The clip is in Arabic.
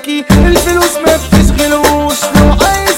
ذكي الفلوس ما بتشغلوش لو أي